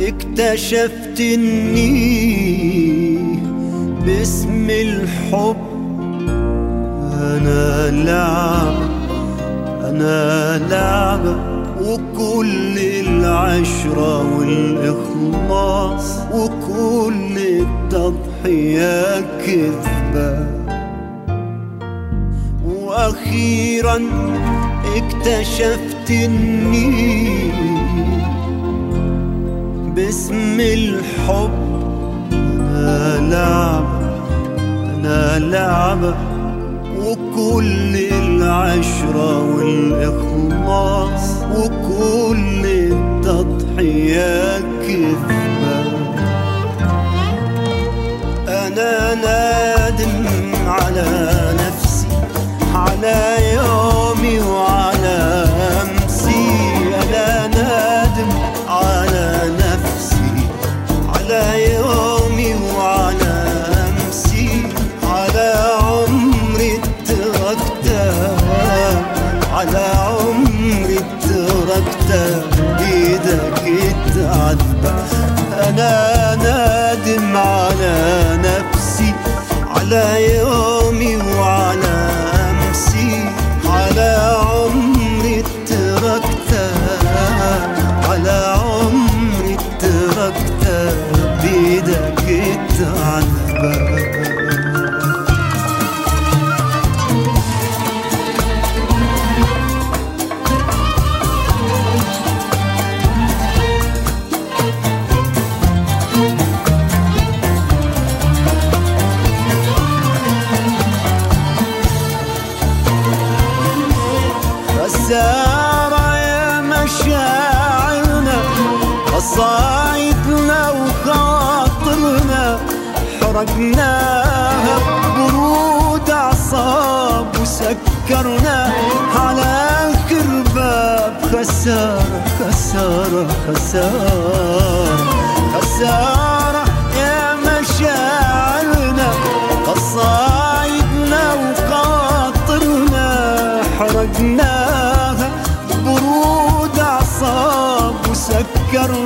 اكتشفت إني باسم الحب. أنا لعبة أنا لعبة وكل العشرة والإخلاص وكل التضحية كذبة. وأخيرا اكتشفت إني باسم الحب. أنا لعبة أنا لعبة وكل العشرة والإخلاص وكل التضحية تركته بيدك تعذب أنا نادم على نفسي على يومي وعلى أمسي. على عمري تركته على عمري تركته خسارة يا مشاعرنا قصايدنا وخاطرنا حرقناها برود أعصاب وسكرنا على آخر باب خسارة خسارة خسارة خسارة يا مشاعرنا قصايدنا وخاطرنا حرقناها برود أعصاب وسكرنا